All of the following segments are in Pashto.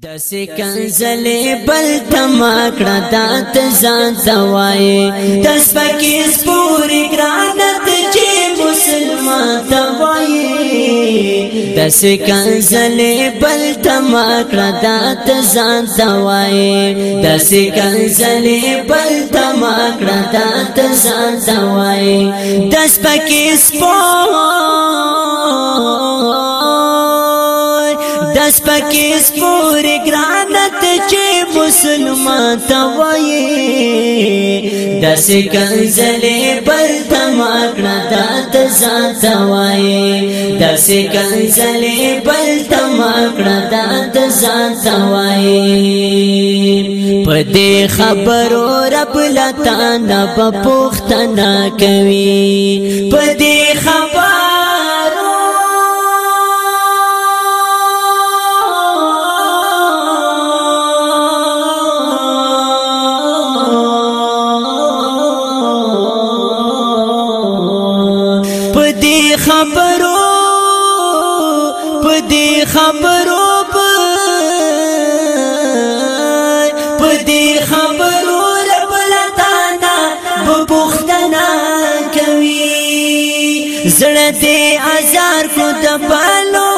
د سکنزل بل تما کړه دات ځان زوای د سپکې سپوري ګرانت چې مسلمان توای د سکنزل بل تما کړه دات ځان زوای د سکنزل بل تما کړه دات ځان زوای د سپکې سپوري لس پکې سپور ګرانت چې مسلمان ته وایي د سکنزلې پر تماکړه د ځان ته وایي د سکنزلې پر تماکړه د ځان ته وایي په دې خبرو رب لتا نه پوښتنه کوي په دې خبرو خبرو په دې خبرو رب لتانا بوختنا کوي زړه دې ازار کو د پالو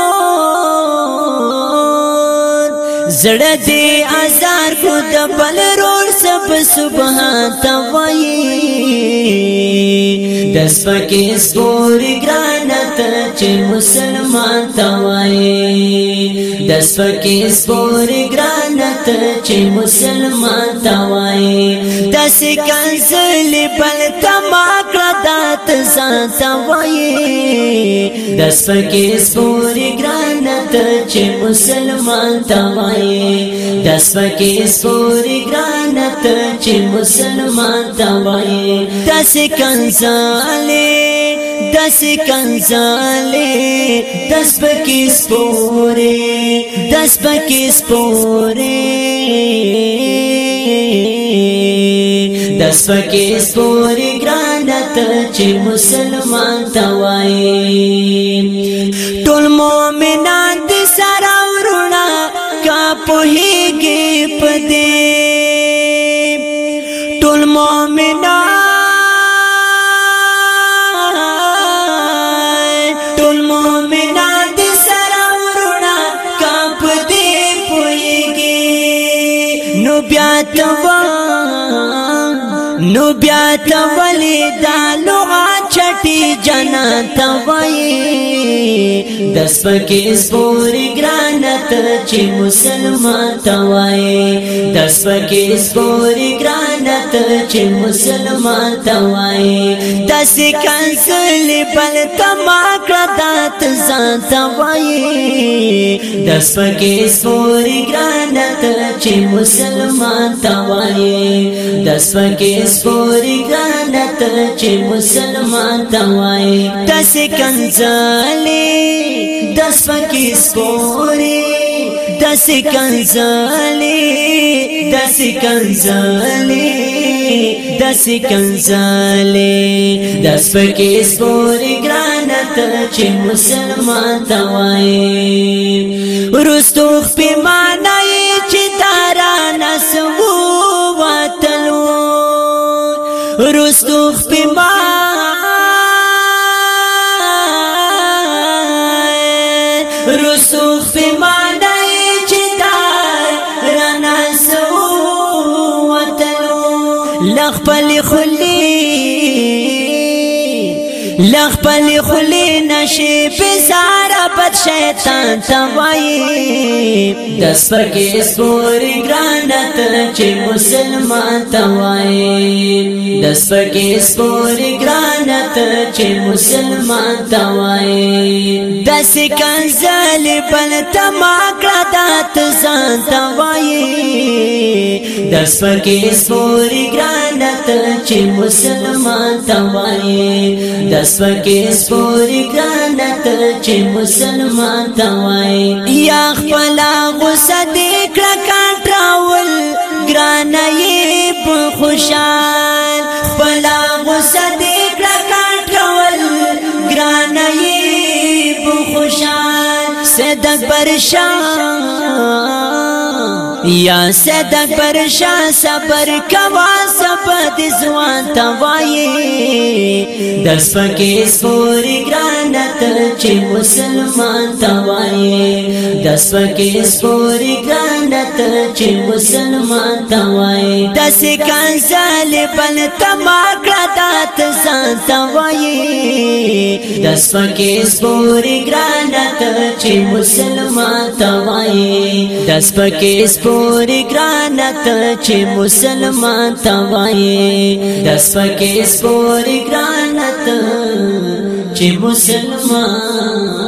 زړه دې ازار کو د بل روړ سب سبحان توي د سپکې سپوري ګرانت چې مسلمان تا وایي د سپکې سپوري ګرانت چې مسلمان تا وایي د سکل زلي بل تما کړه محبت زانتا وای د سپکې سپورې ګران ته چې مسلمان تا وای د سپکې سپورې ګران ته چې مسلمان تا وای داس کنزاله دس کنزالی دس پکی سپوری دس پکی سپوری سپکی سپوری گرانت چې مسلمان توائی ټول مومنان دې سره ورونه کا پوهیږي پدې ټول مومنان بیا تولی دا لغا چٹی جنا توائی دس پکی سپوری گرانت چی مسلمان توائی دس پکی سپوری گرانت چی مسلمان توائی دس کنسلی بل تماکڑ دات زان توائی دس پکی سپوری گرانت کنا کله چې مسلمان توایې د سپکې سپوري کنا کله چې مسلمان توایې تاسو کنځلې د سپکې سپوري دس کنزالی دس کنزالی دس کنزالی دس پکی سپوری گرانا تر چه مسلمان توائی رستوخ پی مانای رستو خپما رستو خپما دای چې دا رنا سو وتلو لغپل خلی لغپل خلی نشي بزار بد شیطان توای د سپکې سپوري ګرانه تل چې مسلمان توای سپکی سپوری گرانت چه مسلمان توائی دس کنزل پلتا ماکرادات زان توائی دس پکی سپوری گرانت چه مسلمان توائی دس پکی سپوری گرانت چه مسلمان توائی یا خپلا درشان یا صدق پر شا سفر کوا سپد زوان توائی درس پکی سپوری گرانت چی مسلمان توائی درس پکی سپوری گرانت چی مسلمان توائی دس کان ظالبن تماکڑا دات زان توائی درس پکی سپوری گرانت چی مسلمان توائی درس پکی سپوری ستوري ګرانت چې مسلمان ته وایي د سپکې ستوري ګرانت چې مسلمان